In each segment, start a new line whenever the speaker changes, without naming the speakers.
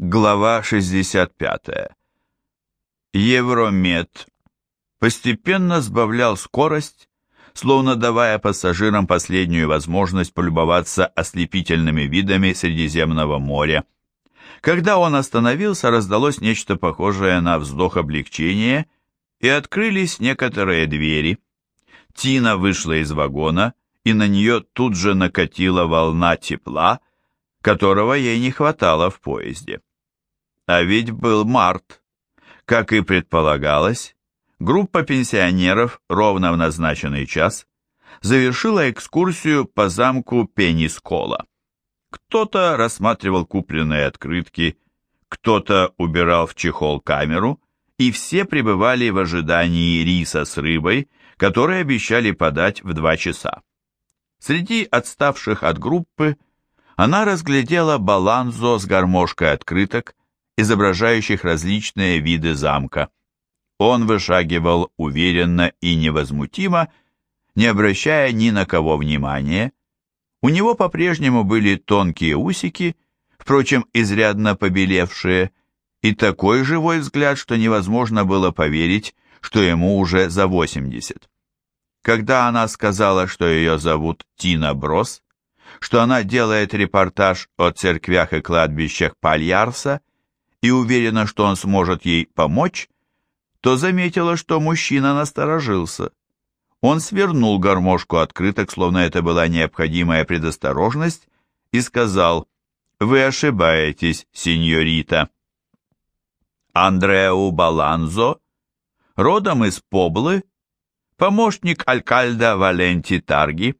Глава 65. Евромед постепенно сбавлял скорость, словно давая пассажирам последнюю возможность полюбоваться ослепительными видами Средиземного моря. Когда он остановился, раздалось нечто похожее на вздох облегчения, и открылись некоторые двери. Тина вышла из вагона, и на нее тут же накатила волна тепла, которого ей не хватало в поезде. А ведь был март. Как и предполагалось, группа пенсионеров ровно в назначенный час завершила экскурсию по замку Пенискола. Кто-то рассматривал купленные открытки, кто-то убирал в чехол камеру, и все пребывали в ожидании риса с рыбой, которые обещали подать в два часа. Среди отставших от группы она разглядела баланзо с гармошкой открыток, изображающих различные виды замка. Он вышагивал уверенно и невозмутимо, не обращая ни на кого внимания. У него по-прежнему были тонкие усики, впрочем, изрядно побелевшие, и такой живой взгляд, что невозможно было поверить, что ему уже за 80. Когда она сказала, что ее зовут Тина Брос, что она делает репортаж о церквях и кладбищах Пальярса и уверена, что он сможет ей помочь, то заметила, что мужчина насторожился. Он свернул гармошку открыток, словно это была необходимая предосторожность, и сказал, «Вы ошибаетесь, сеньорита». Андреу Баланзо, родом из Поблы, помощник алькальда Валенти Тарги.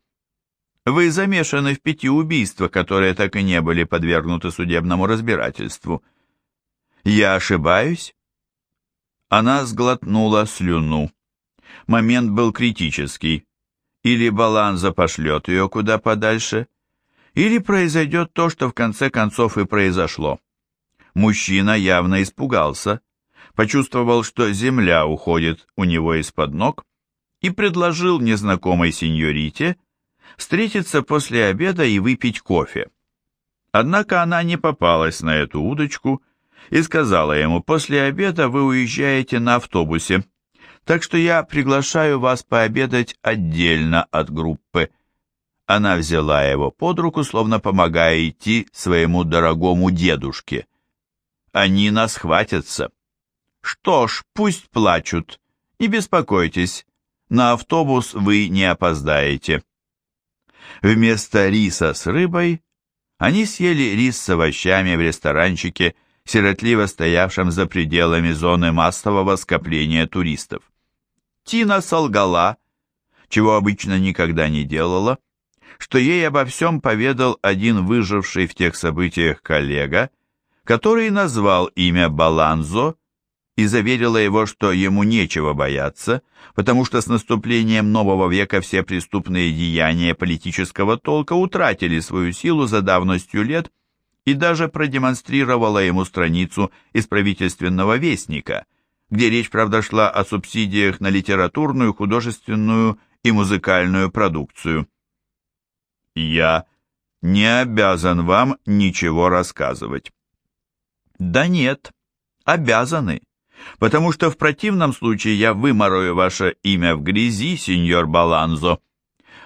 Вы замешаны в пяти убийствах, которые так и не были подвергнуты судебному разбирательству – я ошибаюсь? Она сглотнула слюну. Момент был критический. Или Баланза пошлет ее куда подальше, или произойдет то, что в конце концов и произошло. Мужчина явно испугался, почувствовал, что земля уходит у него из-под ног, и предложил незнакомой сеньорите встретиться после обеда и выпить кофе. Однако она не попалась на эту удочку и сказала ему, после обеда вы уезжаете на автобусе, так что я приглашаю вас пообедать отдельно от группы. Она взяла его под руку, словно помогая идти своему дорогому дедушке. Они нас хватятся. Что ж, пусть плачут. Не беспокойтесь, на автобус вы не опоздаете. Вместо риса с рыбой они съели рис с овощами в ресторанчике сиротливо стоявшем за пределами зоны массового скопления туристов. Тина солгала, чего обычно никогда не делала, что ей обо всем поведал один выживший в тех событиях коллега, который назвал имя Баланзо и заверила его, что ему нечего бояться, потому что с наступлением нового века все преступные деяния политического толка утратили свою силу за давностью лет и даже продемонстрировала ему страницу из правительственного вестника, где речь, правда, шла о субсидиях на литературную, художественную и музыкальную продукцию. «Я не обязан вам ничего рассказывать». «Да нет, обязаны, потому что в противном случае я выморою ваше имя в грязи, сеньор Баланзо».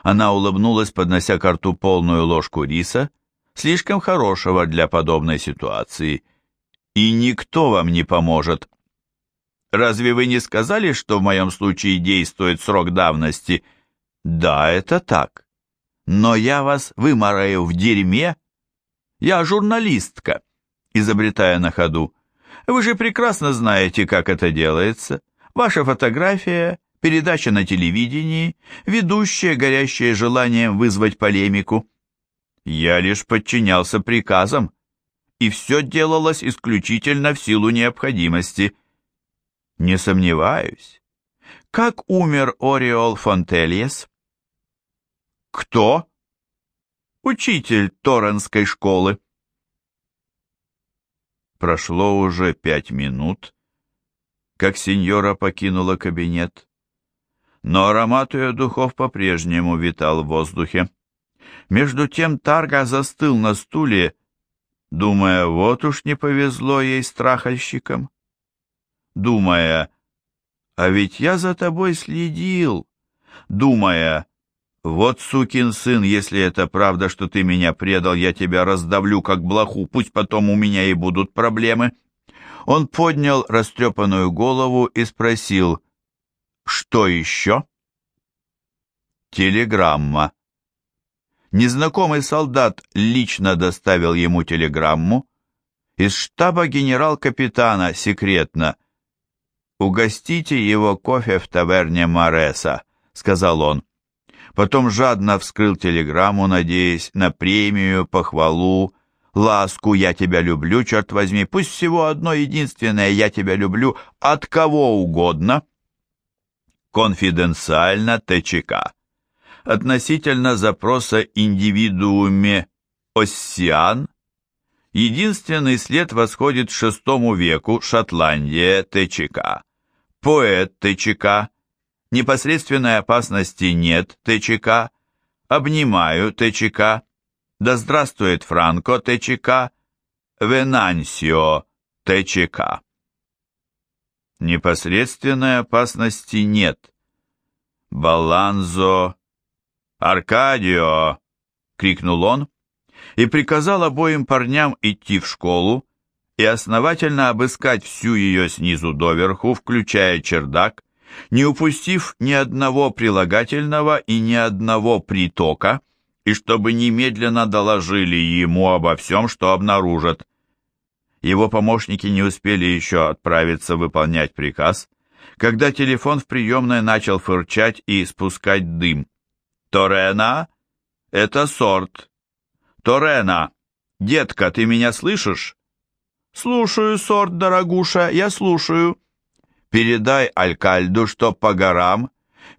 Она улыбнулась, поднося к рту полную ложку риса, слишком хорошего для подобной ситуации, и никто вам не поможет. Разве вы не сказали, что в моем случае действует срок давности? Да, это так. Но я вас вымораю в дерьме. Я журналистка, изобретая на ходу. Вы же прекрасно знаете, как это делается. Ваша фотография, передача на телевидении, ведущая, горящая желанием вызвать полемику. Я лишь подчинялся приказам, и все делалось исключительно в силу необходимости. Не сомневаюсь. Как умер Ориол Фонтельес? Кто? Учитель Торренской школы. Прошло уже пять минут, как сеньора покинула кабинет, но аромат ее духов по-прежнему витал в воздухе. Между тем Тарга застыл на стуле, думая, вот уж не повезло ей страхальщикам, думая, а ведь я за тобой следил, думая, вот сукин сын, если это правда, что ты меня предал, я тебя раздавлю как блоху, пусть потом у меня и будут проблемы. Он поднял растрепанную голову и спросил, что еще? Телеграмма. Незнакомый солдат лично доставил ему телеграмму. Из штаба генерал-капитана секретно. «Угостите его кофе в таверне Мореса», — сказал он. Потом жадно вскрыл телеграмму, надеясь на премию, похвалу, ласку «Я тебя люблю, черт возьми, пусть всего одно единственное «Я тебя люблю» от кого угодно». Конфиденциально ТЧК относительно запроса индивидууме Оссиан, единственный след восходит к VI веку, Шотландия, ТЧК. Поэт ТЧК, непосредственной опасности нет ТЧК, обнимаю ТЧК, да здравствует Франко ТЧК, Венансио ТЧК. Непосредственной опасности нет. Баланзо «Аркадио!» — крикнул он и приказал обоим парням идти в школу и основательно обыскать всю ее снизу доверху, включая чердак, не упустив ни одного прилагательного и ни одного притока, и чтобы немедленно доложили ему обо всем, что обнаружат. Его помощники не успели еще отправиться выполнять приказ, когда телефон в приемной начал фырчать и спускать дым. Торена — это сорт. Торена, детка, ты меня слышишь? Слушаю, сорт, дорогуша, я слушаю. Передай Алькальду, что по горам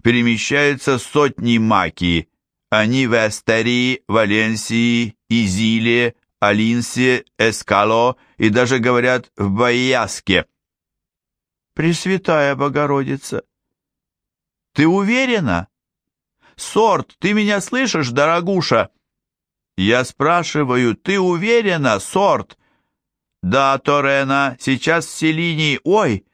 перемещаются сотни маки. Они в Эстерии, Валенсии, Изиле, Алинсе, Эскало и даже, говорят, в Байяске. Пресвятая Богородица, ты уверена? Сорт, ты меня слышишь, дорогуша?» «Я спрашиваю, ты уверена, Сорт?» «Да, Торена, сейчас все линии... Ой,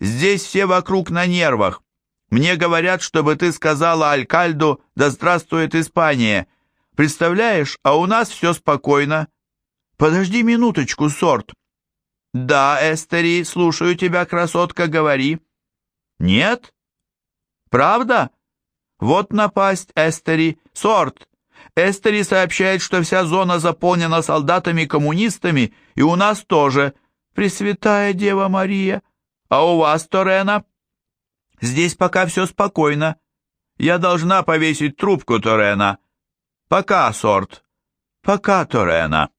здесь все вокруг на нервах. Мне говорят, чтобы ты сказала Алькальду «Да здравствует Испания». Представляешь, а у нас все спокойно. Подожди минуточку, Сорт». «Да, Эстери, слушаю тебя, красотка, говори». «Нет? Правда?» Вот напасть, Эстери. Сорт. Эстери сообщает, что вся зона заполнена солдатами-коммунистами, и у нас тоже. Пресвятая Дева Мария. А у вас, Торена? Здесь пока все спокойно. Я должна повесить трубку, Торена. Пока, Сорт. Пока, Торена.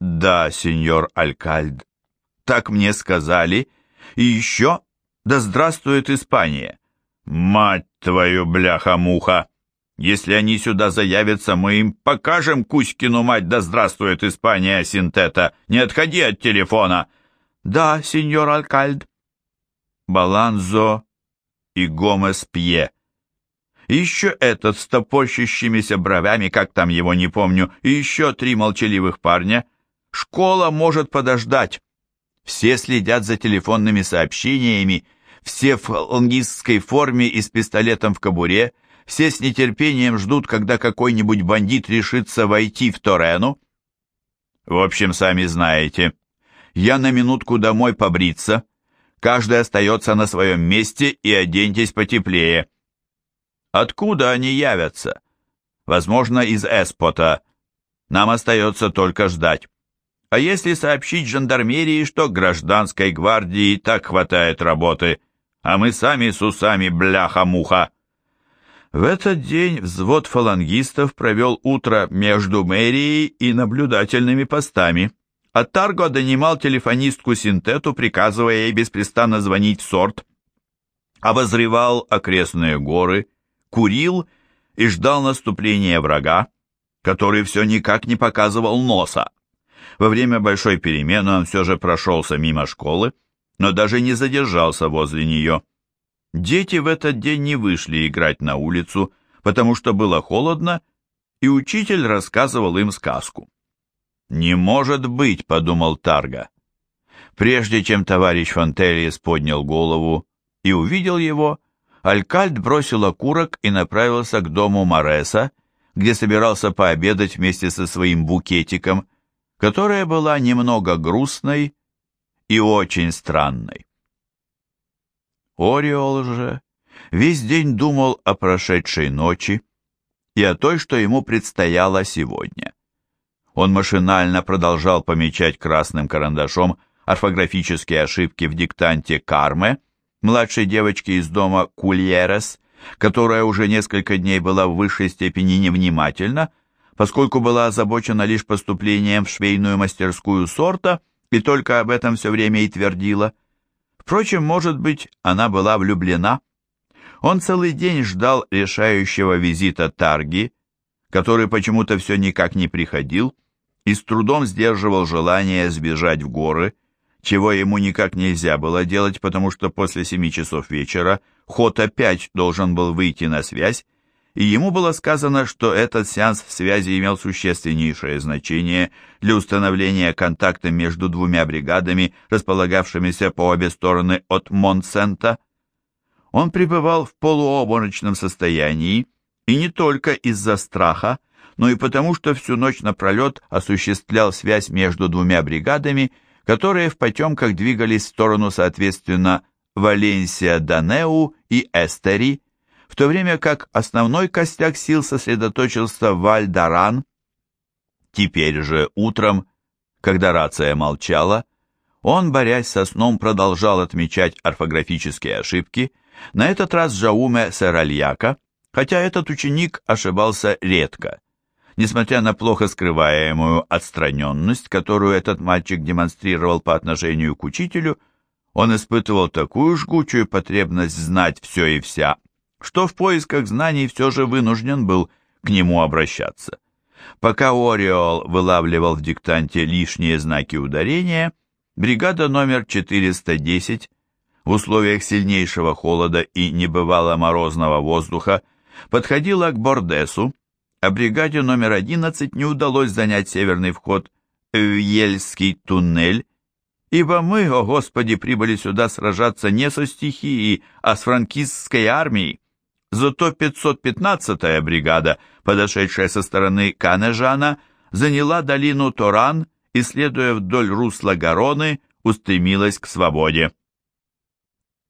Да, сеньор Алькальд, так мне сказали. И еще, да здравствует Испания. «Мать твою, бляха-муха! Если они сюда заявятся, мы им покажем Кузькину мать, да здравствует Испания Синтета! Не отходи от телефона!» «Да, сеньор Алькальд». Баланзо и Гомес Пье. еще этот с топорщащимися бровями, как там его не помню, и еще три молчаливых парня. Школа может подождать. Все следят за телефонными сообщениями, все в фалангистской форме и с пистолетом в кобуре, все с нетерпением ждут, когда какой-нибудь бандит решится войти в Торену. В общем, сами знаете, я на минутку домой побриться, каждый остается на своем месте и оденьтесь потеплее. Откуда они явятся? Возможно, из Эспота. Нам остается только ждать. А если сообщить жандармерии, что гражданской гвардии так хватает работы – а мы сами с усами бляха-муха. В этот день взвод фалангистов провел утро между мэрией и наблюдательными постами, а Тарго донимал телефонистку Синтету, приказывая ей беспрестанно звонить в сорт, обозревал окрестные горы, курил и ждал наступления врага, который все никак не показывал носа. Во время большой перемены он все же прошелся мимо школы, но даже не задержался возле нее. Дети в этот день не вышли играть на улицу, потому что было холодно, и учитель рассказывал им сказку. «Не может быть», — подумал Тарга. Прежде чем товарищ Фонтельес поднял голову и увидел его, Алькальд бросил окурок и направился к дому Мореса, где собирался пообедать вместе со своим букетиком, которая была немного грустной и очень странной. Ориол же весь день думал о прошедшей ночи и о той, что ему предстояло сегодня. Он машинально продолжал помечать красным карандашом орфографические ошибки в диктанте Карме, младшей девочки из дома Кульерес, которая уже несколько дней была в высшей степени невнимательна, поскольку была озабочена лишь поступлением в швейную мастерскую сорта и только об этом все время и твердила. Впрочем, может быть, она была влюблена. Он целый день ждал решающего визита Тарги, который почему-то все никак не приходил, и с трудом сдерживал желание сбежать в горы, чего ему никак нельзя было делать, потому что после семи часов вечера Ход опять должен был выйти на связь, и ему было сказано, что этот сеанс связи имел существеннейшее значение для установления контакта между двумя бригадами, располагавшимися по обе стороны от Монсента. Он пребывал в полуобморочном состоянии, и не только из-за страха, но и потому, что всю ночь напролет осуществлял связь между двумя бригадами, которые в потемках двигались в сторону, соответственно, Валенсия-Данеу и Эстери, в то время как основной костяк сил сосредоточился в Вальдаран. Теперь же утром, когда рация молчала, он, борясь со сном, продолжал отмечать орфографические ошибки, на этот раз Жауме Серальяка, хотя этот ученик ошибался редко. Несмотря на плохо скрываемую отстраненность, которую этот мальчик демонстрировал по отношению к учителю, он испытывал такую жгучую потребность знать все и вся, что в поисках знаний все же вынужден был к нему обращаться. Пока Ориол вылавливал в диктанте лишние знаки ударения, бригада номер 410 в условиях сильнейшего холода и небывало морозного воздуха подходила к Бордесу, а бригаде номер 11 не удалось занять северный вход в Ельский туннель, ибо мы, о Господи, прибыли сюда сражаться не со стихией, а с франкистской армией. Зато 515-я бригада, подошедшая со стороны Канежана, заняла долину Торан и, следуя вдоль русла Гароны, устремилась к свободе.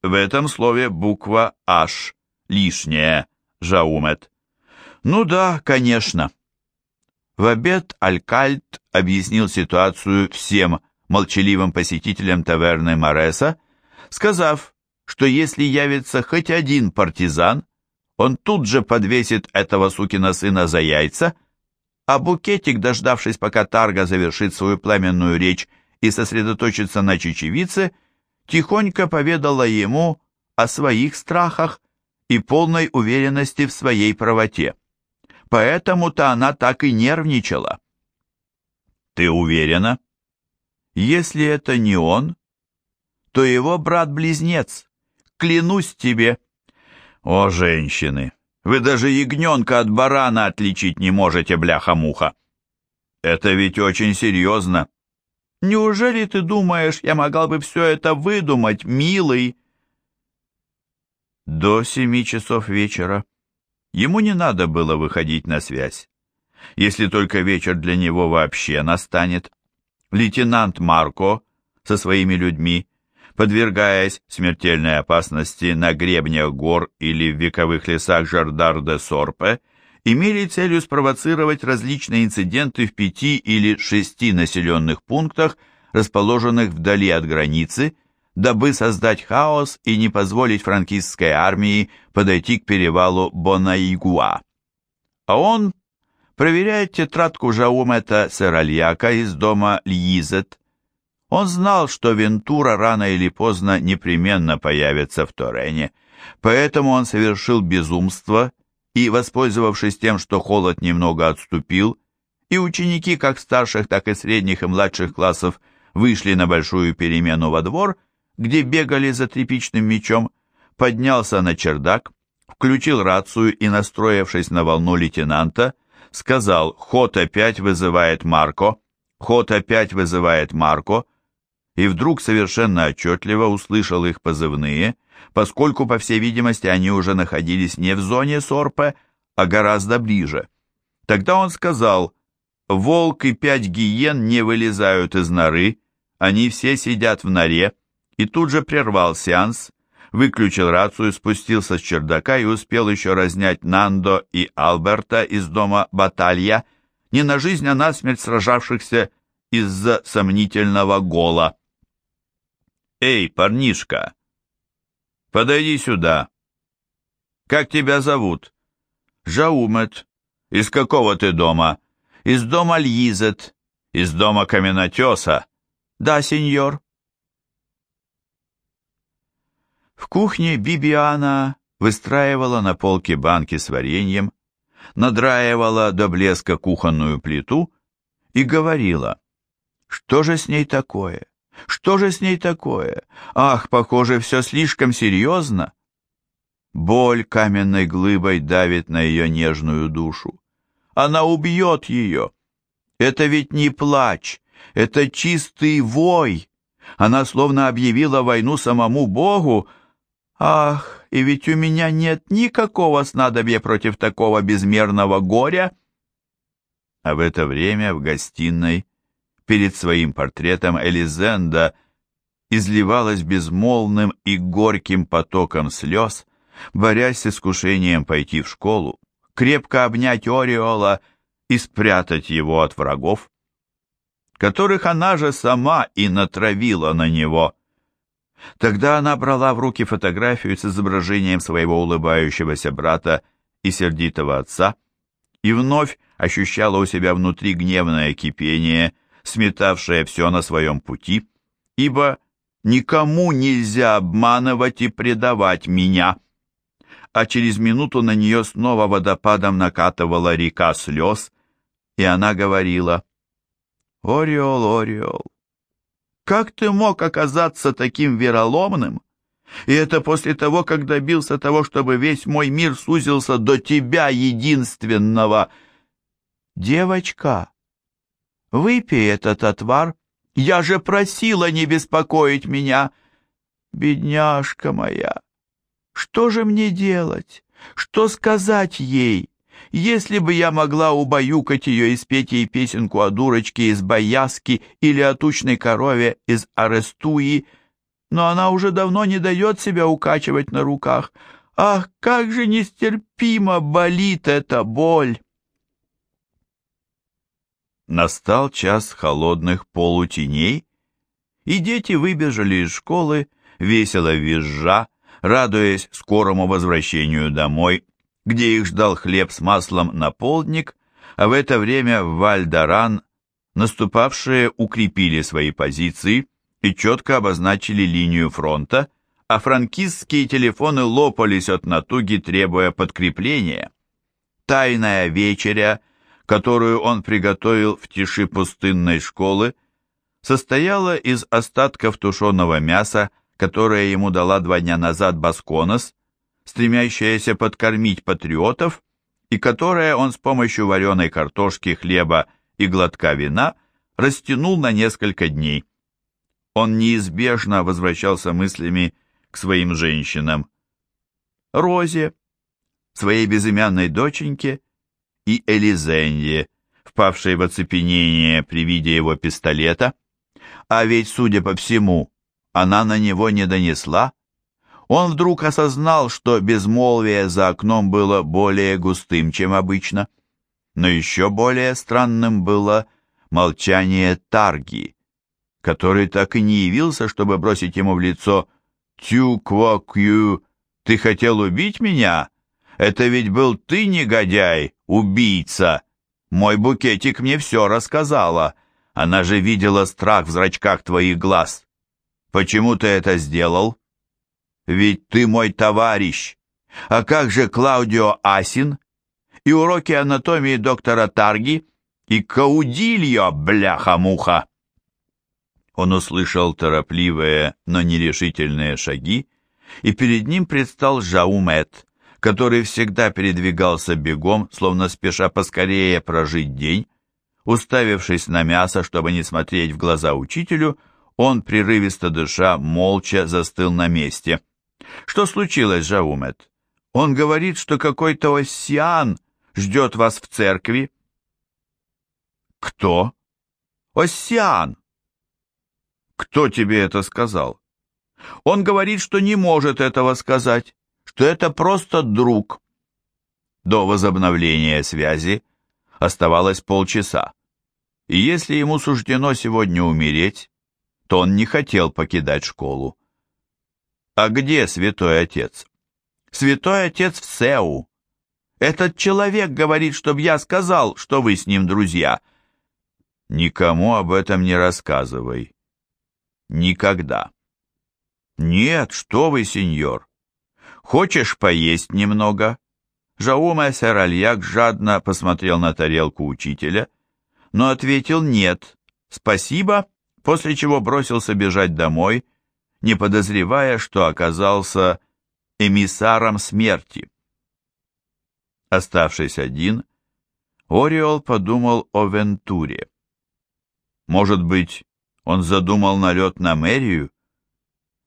В этом слове буква «H» лишняя, Жаумет. Ну да, конечно. В обед Алькальт объяснил ситуацию всем молчаливым посетителям таверны Мореса, сказав, что если явится хоть один партизан, он тут же подвесит этого сукина сына за яйца, а букетик, дождавшись, пока Тарга завершит свою пламенную речь и сосредоточится на чечевице, тихонько поведала ему о своих страхах и полной уверенности в своей правоте. Поэтому-то она так и нервничала. «Ты уверена?» Если это не он, то его брат-близнец. Клянусь тебе. О, женщины, вы даже ягненка от барана отличить не можете, бляха-муха. Это ведь очень серьезно. Неужели ты думаешь, я могла бы все это выдумать, милый? До семи часов вечера ему не надо было выходить на связь, если только вечер для него вообще настанет лейтенант Марко со своими людьми, подвергаясь смертельной опасности на гребнях гор или в вековых лесах Жардар-де-Сорпе, имели целью спровоцировать различные инциденты в пяти или шести населенных пунктах, расположенных вдали от границы, дабы создать хаос и не позволить франкистской армии подойти к перевалу Бонаигуа. А он проверяет тетрадку Жаумета Серальяка из дома Льизет. Он знал, что Вентура рано или поздно непременно появится в Торене, поэтому он совершил безумство и, воспользовавшись тем, что холод немного отступил, и ученики как старших, так и средних и младших классов вышли на большую перемену во двор, где бегали за тряпичным мечом, поднялся на чердак, включил рацию и, настроившись на волну лейтенанта, сказал, ход опять вызывает Марко, Ход опять вызывает Марко, и вдруг совершенно отчетливо услышал их позывные, поскольку, по всей видимости, они уже находились не в зоне Сорпе, а гораздо ближе. Тогда он сказал, «Волк и пять гиен не вылезают из норы, они все сидят в норе», и тут же прервал сеанс, выключил рацию, спустился с чердака и успел еще разнять Нандо и Алберта из дома Баталья, не на жизнь, а на смерть сражавшихся из-за сомнительного гола. «Эй, парнишка, подойди сюда. Как тебя зовут?» «Жаумет. Из какого ты дома?» «Из дома Льизет. Из дома Каменотеса». «Да, сеньор». В кухне Бибиана выстраивала на полке банки с вареньем, надраивала до блеска кухонную плиту и говорила, что же с ней такое? Что же с ней такое? Ах, похоже, все слишком серьезно. Боль каменной глыбой давит на ее нежную душу. Она убьет ее. Это ведь не плач, это чистый вой. Она словно объявила войну самому Богу, Ах, и ведь у меня нет никакого снадобья против такого безмерного горя. А в это время в гостиной перед своим портретом Элизенда изливалась безмолвным и горьким потоком слез, борясь с искушением пойти в школу, крепко обнять Ореола и спрятать его от врагов, которых она же сама и натравила на него. Тогда она брала в руки фотографию с изображением своего улыбающегося брата и сердитого отца и вновь ощущала у себя внутри гневное кипение, сметавшее все на своем пути, ибо никому нельзя обманывать и предавать меня. А через минуту на нее снова водопадом накатывала река слез, и она говорила, «Ориол, Ориол, как ты мог оказаться таким вероломным? И это после того, как добился того, чтобы весь мой мир сузился до тебя единственного. Девочка, выпей этот отвар. Я же просила не беспокоить меня. Бедняжка моя, что же мне делать? Что сказать ей? Если бы я могла убаюкать ее и спеть ей песенку о дурочке из Бояски или о тучной корове из Арестуи, но она уже давно не дает себя укачивать на руках. Ах, как же нестерпимо болит эта боль! Настал час холодных полутеней, и дети выбежали из школы, весело визжа, радуясь скорому возвращению домой где их ждал хлеб с маслом на полдник, а в это время в Вальдаран наступавшие укрепили свои позиции и четко обозначили линию фронта, а франкистские телефоны лопались от натуги, требуя подкрепления. Тайная вечеря, которую он приготовил в тиши пустынной школы, состояла из остатков тушеного мяса, которое ему дала два дня назад Басконос, стремящаяся подкормить патриотов, и которое он с помощью вареной картошки, хлеба и глотка вина растянул на несколько дней. Он неизбежно возвращался мыслями к своим женщинам. Розе, своей безымянной доченьке и Элизенье, впавшей в оцепенение при виде его пистолета, а ведь, судя по всему, она на него не донесла, он вдруг осознал, что безмолвие за окном было более густым, чем обычно. Но еще более странным было молчание Тарги, который так и не явился, чтобы бросить ему в лицо «Тю-кво-кью, ты хотел убить меня? Это ведь был ты, негодяй, убийца! Мой букетик мне все рассказала. Она же видела страх в зрачках твоих глаз. Почему ты это сделал?» Ведь ты мой товарищ. А как же Клаудио Асин? И уроки анатомии доктора Тарги? И Каудильо, бляха-муха!» Он услышал торопливые, но нерешительные шаги, и перед ним предстал Жаумет, который всегда передвигался бегом, словно спеша поскорее прожить день, Уставившись на мясо, чтобы не смотреть в глаза учителю, он, прерывисто дыша, молча застыл на месте. «Что случилось, Жаумет? Он говорит, что какой-то Оссиан ждет вас в церкви». «Кто?» «Оссиан». «Кто тебе это сказал?» «Он говорит, что не может этого сказать, что это просто друг». До возобновления связи оставалось полчаса, и если ему суждено сегодня умереть, то он не хотел покидать школу. «А где святой отец?» «Святой отец в Сеу. Этот человек говорит, чтобы я сказал, что вы с ним друзья». «Никому об этом не рассказывай. Никогда». «Нет, что вы, сеньор. Хочешь поесть немного?» Жауме Серальяк жадно посмотрел на тарелку учителя, но ответил «нет, спасибо», после чего бросился бежать домой, не подозревая, что оказался эмиссаром смерти. Оставшись один, Ориол подумал о Вентуре. Может быть, он задумал налет на мэрию?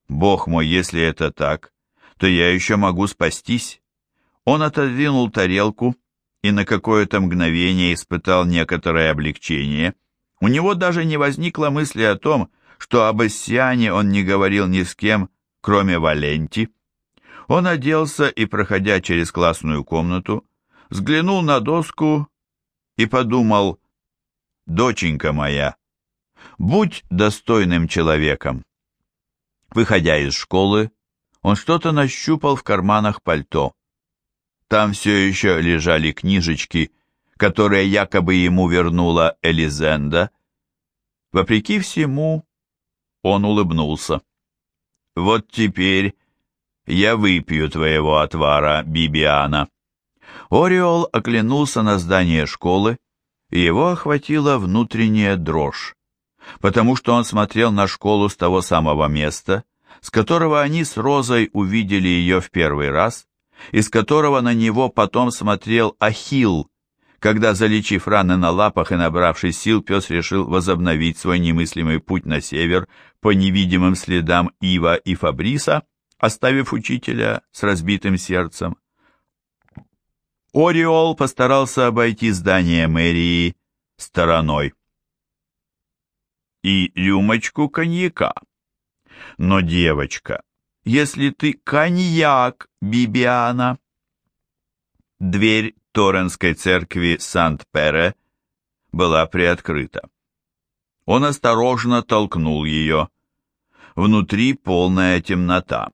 Бог мой, если это так, то я еще могу спастись. Он отодвинул тарелку и на какое-то мгновение испытал некоторое облегчение. У него даже не возникло мысли о том, что об Иссиане он не говорил ни с кем, кроме Валенти. Он оделся и, проходя через классную комнату, взглянул на доску и подумал, «Доченька моя, будь достойным человеком». Выходя из школы, он что-то нащупал в карманах пальто. Там все еще лежали книжечки, которые якобы ему вернула Элизенда. Вопреки всему, он улыбнулся. «Вот теперь я выпью твоего отвара, Бибиана». Ориол оглянулся на здание школы, и его охватила внутренняя дрожь, потому что он смотрел на школу с того самого места, с которого они с Розой увидели ее в первый раз, из которого на него потом смотрел Ахилл, когда, залечив раны на лапах и набравшись сил, пес решил возобновить свой немыслимый путь на север по невидимым следам Ива и Фабриса, оставив учителя с разбитым сердцем. Ориол постарался обойти здание мэрии стороной. И рюмочку коньяка. Но девочка если ты коньяк, Бибиана. Дверь Торренской церкви Сант-Пере была приоткрыта. Он осторожно толкнул ее. Внутри полная темнота.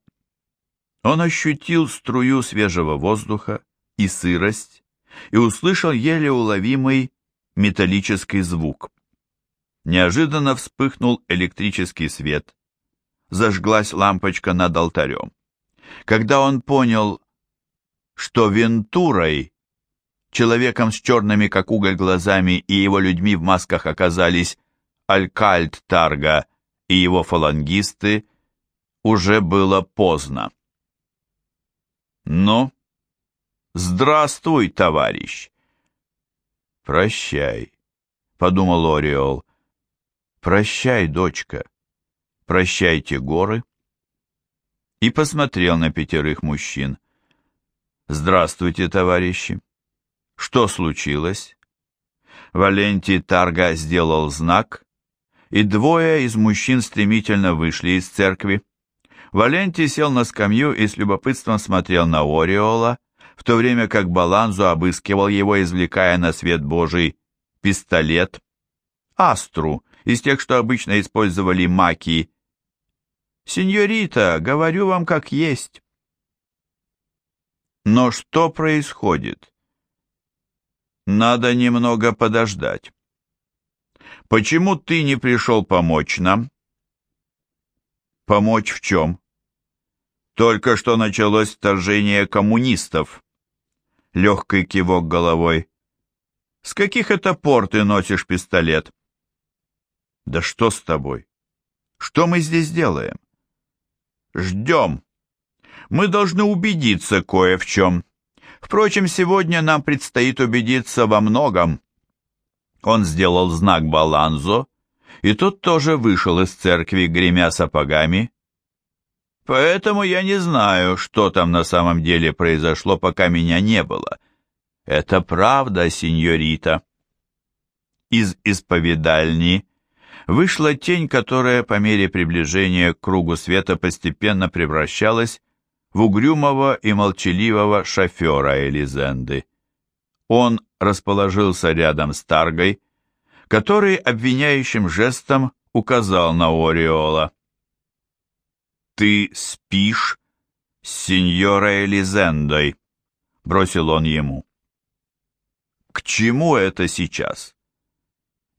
Он ощутил струю свежего воздуха и сырость и услышал еле уловимый металлический звук. Неожиданно вспыхнул электрический свет, зажглась лампочка над алтарем. Когда он понял, что Вентурой, человеком с черными как уголь глазами и его людьми в масках оказались Алькальд Тарга и его фалангисты, уже было поздно. «Ну, здравствуй, товарищ!» «Прощай», — подумал Ориол. «Прощай, дочка» «Прощайте, горы!» и посмотрел на пятерых мужчин. «Здравствуйте, товарищи! Что случилось?» Валентий Тарга сделал знак, и двое из мужчин стремительно вышли из церкви. Валентий сел на скамью и с любопытством смотрел на Ориола, в то время как Баланзу обыскивал его, извлекая на свет Божий пистолет, астру, из тех, что обычно использовали маки «Сеньорита, говорю вам как есть». Но что происходит? Надо немного подождать. Почему ты не пришел помочь нам? Помочь в чем? Только что началось вторжение коммунистов. Легкий кивок головой. С каких это пор ты носишь пистолет? Да что с тобой? Что мы здесь делаем? Ждем. Мы должны убедиться кое в чем. Впрочем, сегодня нам предстоит убедиться во многом. Он сделал знак Баланзо, и тот тоже вышел из церкви, гремя сапогами. Поэтому я не знаю, что там на самом деле произошло, пока меня не было. Это правда, сеньорита. Из исповедальни вышла тень, которая по мере приближения к кругу света постепенно превращалась в угрюмого и молчаливого шофера Элизенды. Он расположился рядом с Таргой, который обвиняющим жестом указал на Ориола. «Ты спишь с сеньорой Элизендой», — бросил он ему. «К чему это сейчас?»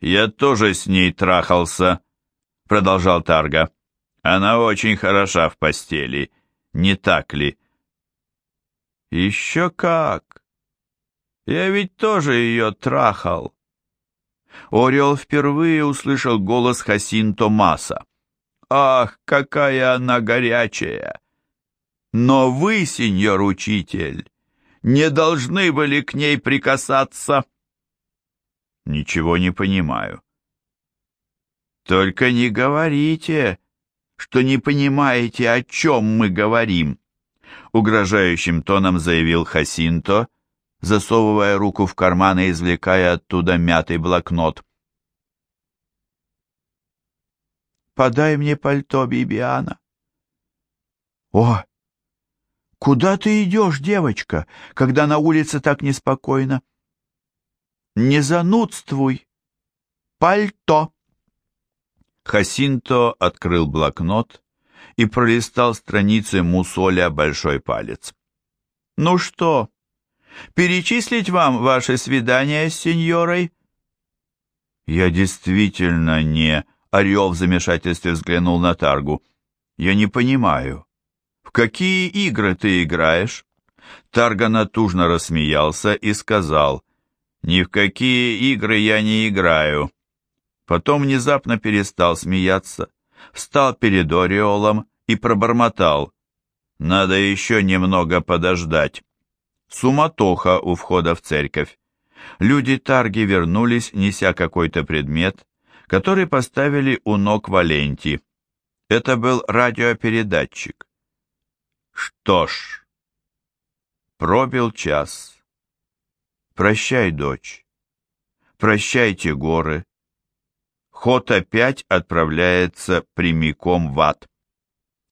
«Я тоже с ней трахался», — продолжал Тарга. «Она очень хороша в постели, не так ли?» «Еще как! Я ведь тоже ее трахал!» Орел впервые услышал голос Хасин Томаса. «Ах, какая она горячая! Но вы, сеньор учитель, не должны были к ней прикасаться!» «Ничего не понимаю». «Только не говорите, что не понимаете, о чем мы говорим», угрожающим тоном заявил Хасинто, засовывая руку в карман и извлекая оттуда мятый блокнот. «Подай мне пальто, Бибиана». «О, куда ты идешь, девочка, когда на улице так неспокойно?» «Не занудствуй! Пальто!» Хасинто открыл блокнот и пролистал страницы мусоля большой палец. «Ну что, перечислить вам ваши свидания с сеньорой?» «Я действительно не...» — Орел в замешательстве взглянул на Таргу. «Я не понимаю. В какие игры ты играешь?» Тарга натужно рассмеялся и сказал, «Ни в какие игры я не играю». Потом внезапно перестал смеяться, встал перед Ореолом и пробормотал, «Надо еще немного подождать». Суматоха у входа в церковь. Люди Тарги вернулись, неся какой-то предмет, который поставили у ног Валенти. Это был радиопередатчик. Что ж, пробил час. Прощай, дочь. Прощайте, горы. Ход опять отправляется прямиком в ад.